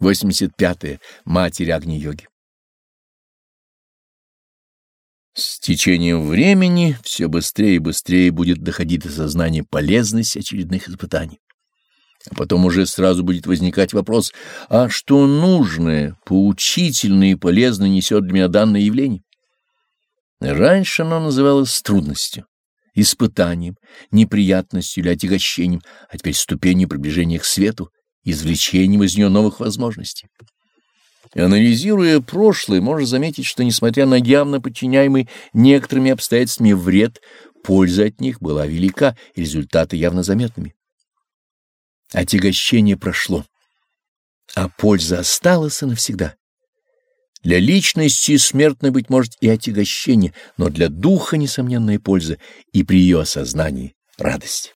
85. -е. Матерь Агни-йоги. С течением времени все быстрее и быстрее будет доходить до сознания полезности очередных испытаний. А потом уже сразу будет возникать вопрос, а что нужное, поучительное и полезное несет для меня данное явление? Раньше оно называлось трудностью, испытанием, неприятностью или отягощением, а теперь ступенью приближения к свету, извлечением из нее новых возможностей. Анализируя прошлое, можно заметить, что, несмотря на явно подчиняемый некоторыми обстоятельствами вред, польза от них была велика и результаты явно заметными. Отягощение прошло, а польза осталась навсегда. Для личности смертной, быть может, и отягощение, но для духа несомненная польза и при ее осознании радость.